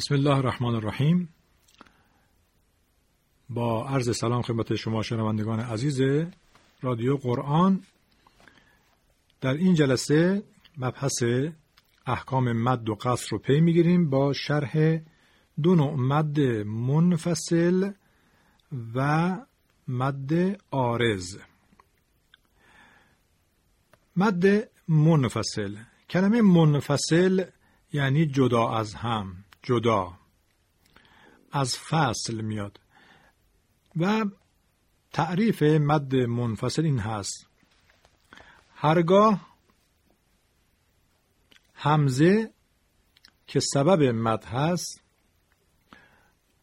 بسم الله الرحمن الرحیم با عرض سلام خدمت شما شنوندگان عزیز رادیو قرآن در این جلسه مبحث احکام مد و قصر رو پی می‌گیریم با شرح دو نوع مد منفصل و مد آرز مد منفصل کلمه منفصل یعنی جدا از هم جدا از فصل میاد. و تعریف مد منفصل این هست. هرگاه همزه که سبب مد هست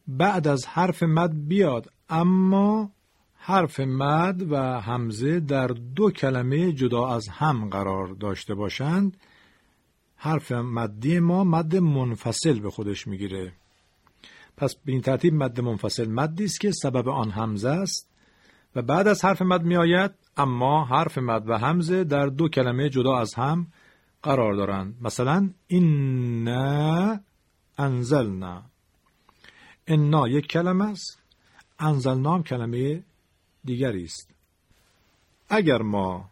بعد از حرف مد بیاد اما حرف مد و همزه در دو کلمه جدا از هم قرار داشته باشند. حرف مدی ما مد منفصل به خودش می‌گیره. پس به این ترتیب مد منفصل مدی است که سبب آن همزه است و بعد از حرف مد می آید اما حرف مد و همزه در دو کلمه جدا از هم قرار دارند. مثلا این انزلنا. انا یک کلمه است. انزلنا هم کلمه دیگری است. اگر ما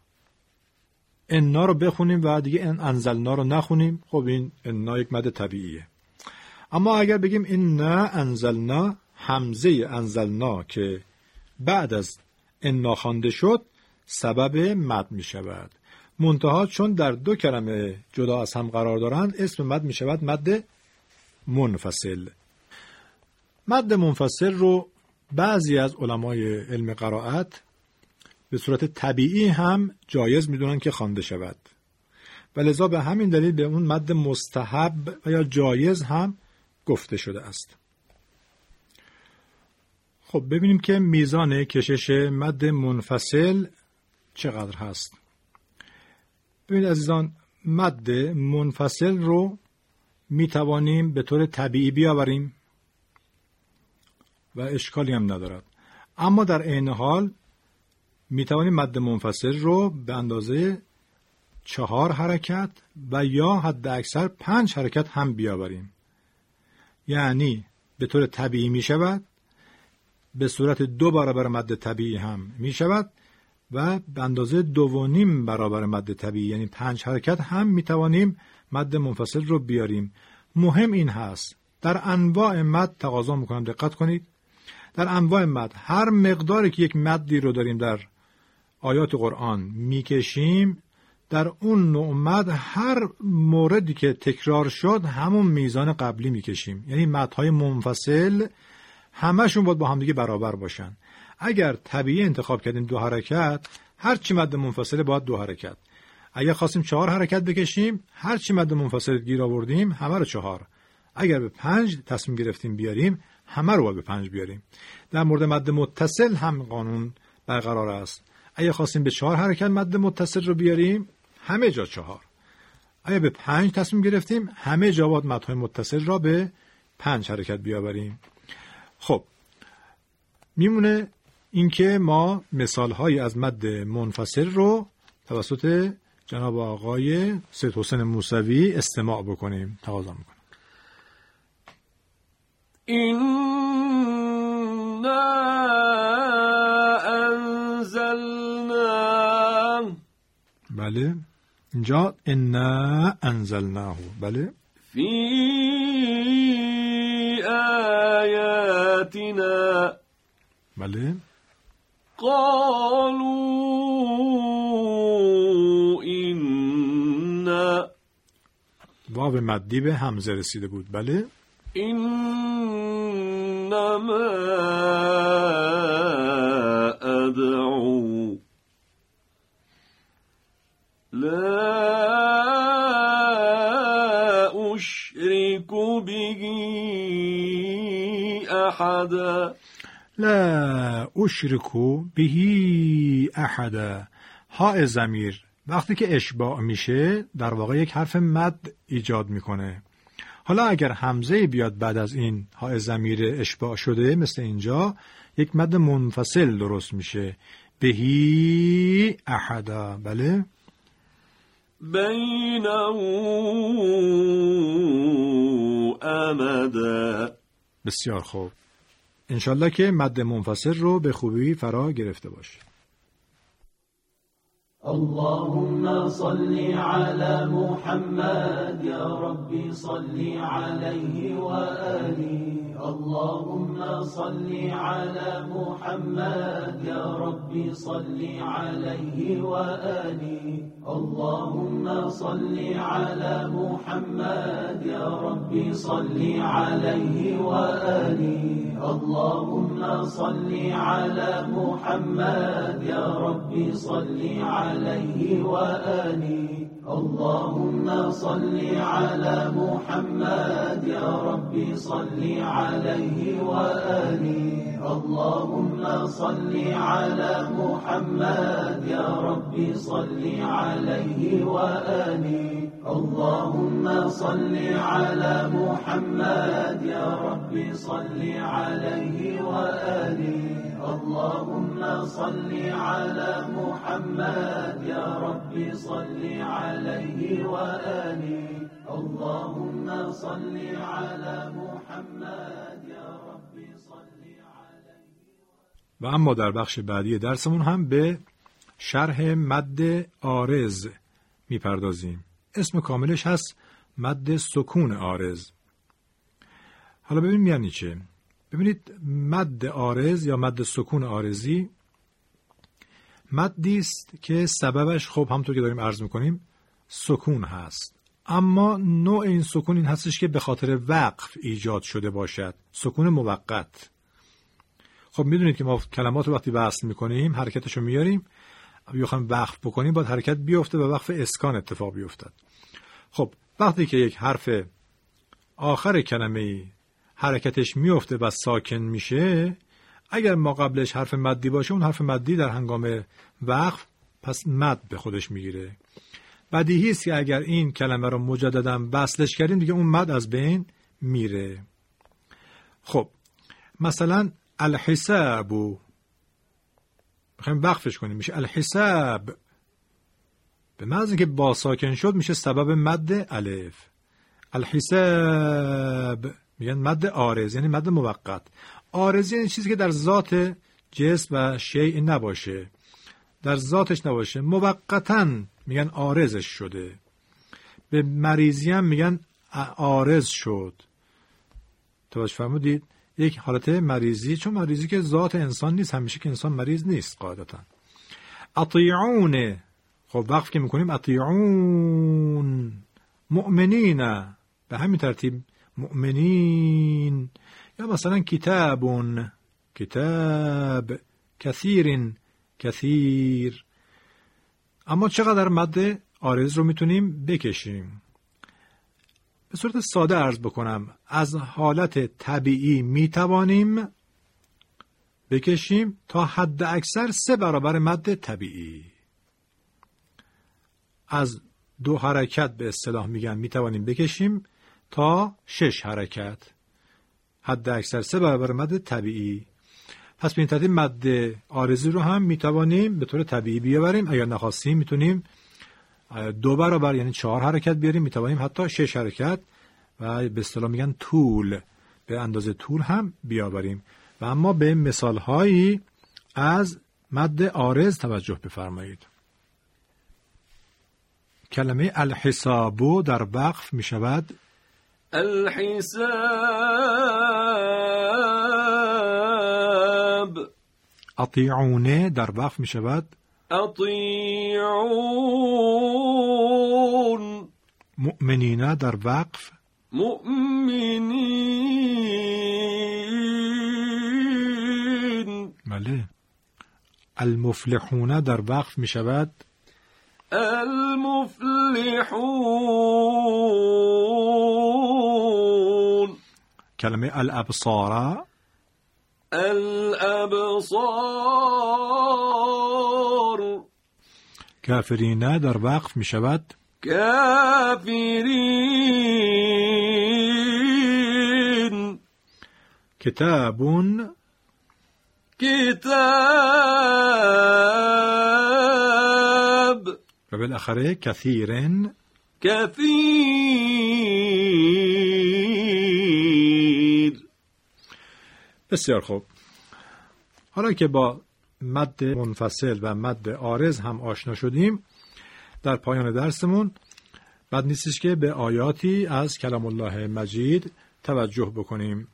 انا رو بخونیم و دیگه ان انزلنا رو نخونیم. خب این انا یک مد طبیعیه. اما اگر بگیم این نه انزلنا همزه انزلنا که بعد از انا خوانده شد سبب مد می شود منتها چون در دو کلمه جدا از هم قرار دارند اسم مد می شود مد منفصل. مد منفصل رو بعضی از علمای علم قرائت به صورت طبیعی هم جایز می‌دونن که خوانده شود. و لذا به همین دلیل به اون مد مستحب و یا جایز هم گفته شده است. خب ببینیم که میزان کشش مد منفصل چقدر هست. ببینید عزیزان مد منفصل رو می توانیم به طور طبیعی بیاوریم و اشکالی هم ندارد. اما در عین حال می توانیم مد منفصل رو به اندازه چهار حرکت و یا حد اکثر پنج حرکت هم بیاوریم. یعنی به طور طبیعی می شود به صورت دو برابر مد طبیعی هم می شود و به اندازه دو و نیم برابر مد طبیعی یعنی پنج حرکت هم می توانیم مد منفصل رو بیاریم. مهم این هست. در انواع مد تقاضا می‌کنم دقت کنید. در انواع مد هر مقداری که یک مدی رو داریم در آیات قرآن می‌کشیم در اون نوع هر موردی که تکرار شد همون میزان قبلی می‌کشیم. یعنی مدهای منفصل همشون باید با همدیگه برابر باشن. اگر طبیعی انتخاب کردیم دو حرکت هر چی مد منفصل باید دو حرکت. اگر خواستیم چهار حرکت بکشیم هر چی مد منفصل گیر آوردیم همه رو چهار. اگر به پنج تصمیم گرفتیم بیاریم همه رو باید به پنج بیاریم. در مورد مد متصل هم قانون برقرار است. اگه خواستیم به چهار حرکت مد متصل رو بیاریم همه جا چهار. اگه به پنج تصمیم گرفتیم همه جا باید مدهای متصل را به پنج حرکت بیاوریم. خب میمونه اینکه ما مثال های از مد منفصل رو توسط جناب آقای سید حسین موسوی استماع بکنیم. تقاضا می‌کنم. این بله. اینجا انا انزلناه. بله. في آياتنا بله. قالوا إنا واو مدی به همزه رسیده بود. بله. إنما أحدا لا اشرکو بهی احدا ها زمیر وقتی که اشباع میشه در واقع یک حرف مد ایجاد می‌کنه. حالا اگر همزه بیاد بعد از این ها زمیر اشباع شده مثل اینجا یک مد منفصل درست میشه. بهی احدا بله؟ بينه أمدا بسیار خوب. انشالله که مد منفصل رو به خوبی فرا گرفته باش اللهم صل على محمد يا ربي صل عليه وآله. اللهم صل على محمد يا ربي صل عليه وآله. اللهم صل على محمد يا ربي صل عليه وآله. اللهم صل على محمد يا ربي صل عليه وآله. اللهم صل على محمد يا ربي صل عليه وآله. اللهم صل على محمد يا ربي صل عليه وآله. اللهم صل على محمد يا ربي صل عليه وآله. اللهم صل على محمد يا ربي صل عليه وآله. اللهم صل على محمد و اما در بخش بعدی درسمون هم به شرح مد آرز می‌پردازیم. اسم کاملش هست مد سکون آرز. حالا ببینیم یعنی چه. ببینید مد آرز یا مد سکون آرزی مدی است که سببش خب همطور که داریم عرض می‌کنیم سکون هست. اما نوع این سکون این هستش که به خاطر وقف ایجاد شده باشد. سکون موقت. خب می‌دونید که ما کلمات رو وقتی وصل می‌کنیم حرکتش رو میاریم بخوایم وقف بکنیم باید حرکت بیفته و وقف اسکان اتفاق بیفتد. خب وقتی که یک حرف آخر کلمه ای حرکتش میفته و ساکن میشه اگر ما قبلش حرف مدی باشه اون حرف مدی در هنگام وقف پس مد به خودش می‌گیره. بدیهی است که اگر این کلمه رو مجددا وصلش کردیم دیگه اون مد از بین میره. خب مثلا الحساب. می‌خوایم وقفش کنیم. میشه الحساب. به محض که با ساکن شد میشه سبب مد الف. الحساب. میگن مد آرز یعنی مد موقت. آرز یعنی چیزی که در ذات جسم و شیء نباشه. در ذاتش نباشه. موقتا میگن آرزش شده. به مریضی هم میگن آرز شد. توجه فرمودید؟ یک حالت مریضی چون مریضی که ذات انسان نیست همیشه که انسان مریض نیست قاعدتا. اطیعون خب وقف که می‌کنیم اطیعون مؤمنین. به همین ترتیب مؤمنین. یا مثلا کتابون کتاب کثیر کثیر. اما چقدر مد آرز رو می‌تونیم بکشیم؟ به صورت ساده ارز بکنم از حالت طبیعی می‌توانیم بکشیم تا حد اکثر سه برابر مد طبیعی. از دو حرکت به اصطلاح میگن می‌توانیم بکشیم تا شش حرکت. حد اکثر سه برابر مد طبیعی. پس به این ترتیب مد آرزی رو هم می‌توانیم به طور طبیعی بیاوریم. اگر نخواستیم می‌تونیم دو برابر یعنی چهار حرکت بیاریم می‌توانیم حتی شش حرکت و به اصطلاح میگن طول به اندازه طول هم بیاوریم. و اما به مثال هایی از مد آرز توجه بفرمایید. کلمه الحسابو در وقف می شود الحساب. اطیعونه در وقف می شود أطيعون. مؤمنین در وقف؟ مؤمنين. بله. المفلحون در وقف می شود؟ المفلحون. کلمه الابصار. الأبصار. كافرين در واقف مشبات كافرين. كتاب. كتاب وبالأخرى كثير كثير. بسیار خوب حالا که با مد منفصل و مد آرز هم آشنا شدیم در پایان درسمون بد نیستش که به آیاتی از کلام الله مجید توجه بکنیم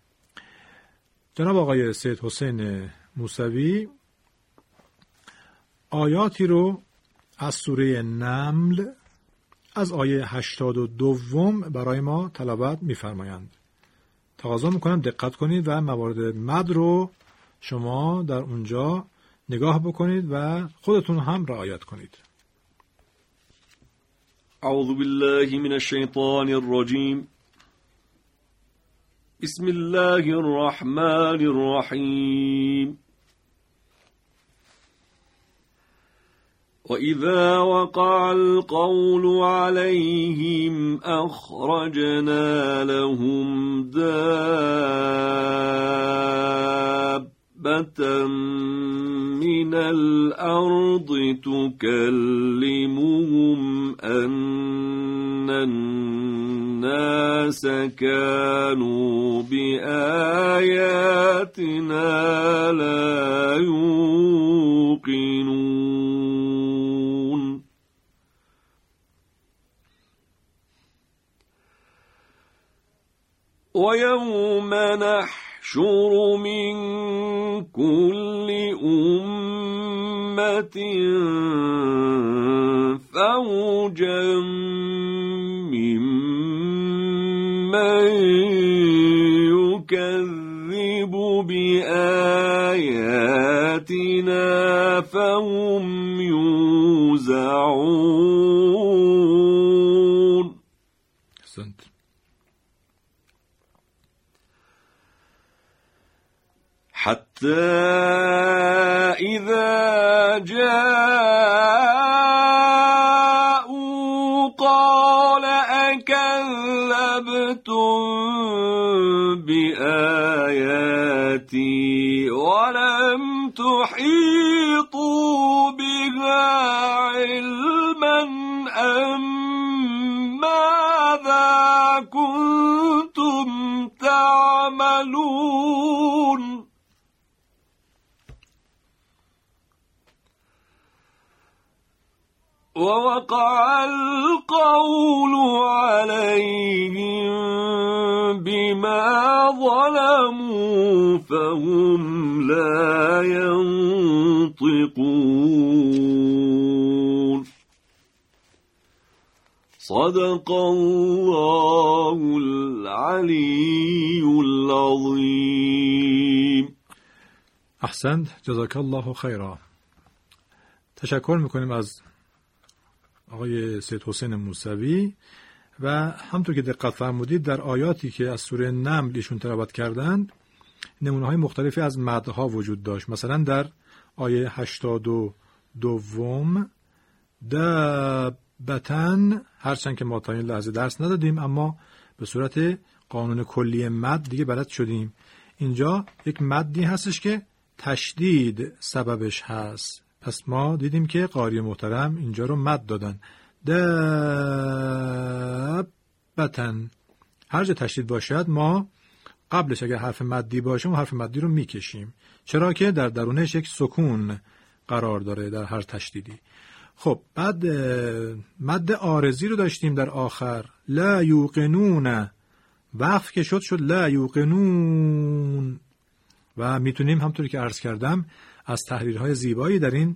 جناب آقای سید حسین موسوی آیاتی رو از سوره نمل از آیه 82 برای ما تلاوت می‌فرمایند. تقاضا می‌کنم دقت کنید و موارد مد رو شما در اونجا نگاه بکنید و خودتون هم رعایت کنید. أعوذ بالله من الشيطان الرجيم بسم الله الرحمن الرحيم وإذا وقع القول عليهم أخرجنا لهم دابة من الأرض تكلمهم أن الناس كانوا بآياتنا لا نحشر من كل أمة فوجا ممن يكذب بآياتنا حتى ينطقون صدق الله العلي العظيم. احسنت. جزاک الله خیرا. تشکر می‌کنیم از آقای سید حسین موسوی و همطور که دقت فرمودید در آیاتی که از سوره نمل ایشون تلاوت کردند نمونه های مختلفی از مدها وجود داشت. مثلا در آیه 82 دوم. دبتن هرچند که ما تا این لحظه درس ندادیم اما به صورت قانون کلی مد دیگه بلد شدیم. اینجا یک مدی هستش که تشدید سببش هست. پس ما دیدیم که قاری محترم اینجا رو مد دادن. دبتن هر جا تشدید باشد ما قبلش اگر حرف مدی باشه اون حرف مدی رو می‌کشیم. چرا که در درونش یک سکون قرار داره در هر تشدیدی. خب بعد مد آرزی رو داشتیم در آخر. لا یوقنون. وقف که شد شد لا یوقنون. و می‌تونیم همطوری که عرض کردم از تحریرهای زیبایی در این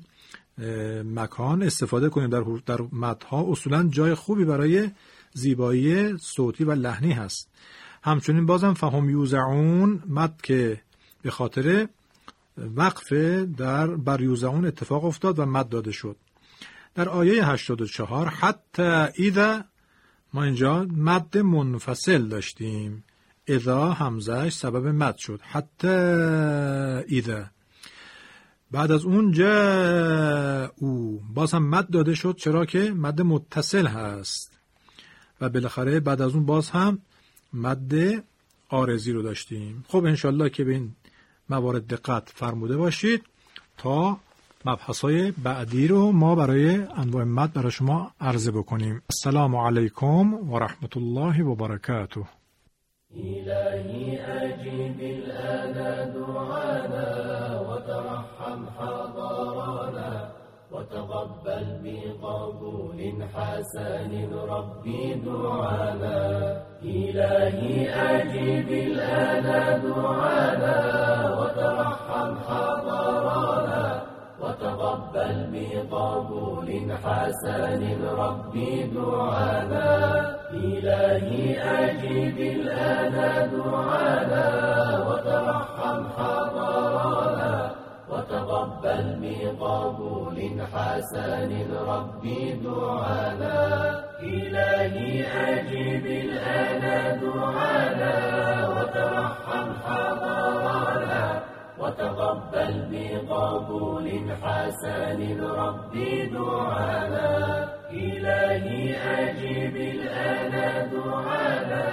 مکان استفاده کنیم. در, در مدها اصولا جای خوبی برای زیبایی صوتی و لحنی هست. همچنین بازم فهم یوزعون مد که به خاطر وقف در بر یوزعون اتفاق افتاد و مد داده شد. در آیه 84 حتی ایده ما اینجا مد منفصل داشتیم. اذا همزش سبب مد شد. حتی ایده بعد از اون جا او باز هم مد داده شد. چرا که مد متصل هست. و بالاخره بعد از اون باز هم مد آرزی رو داشتیم. خب انشالله که به این موارد دقت فرموده باشید تا مبحث های بعدی رو ما برای انواع مد برای شما عرضه بکنیم. السلام علیکم و رحمت الله و برکاته. بقبول حسن ربي دعانا إلهي أجب الآن دعانا وترحم حضارنا وتقبل بقبول حسن ربي دعانا إلهي أجب الآن دعانا بقبول حسن ربي دعانا. إلهي أجب الآن دعانا. وترحم حضارنا وتقبل بقبول حسن ربي دعانا. إلهي أجب الآن دعانا.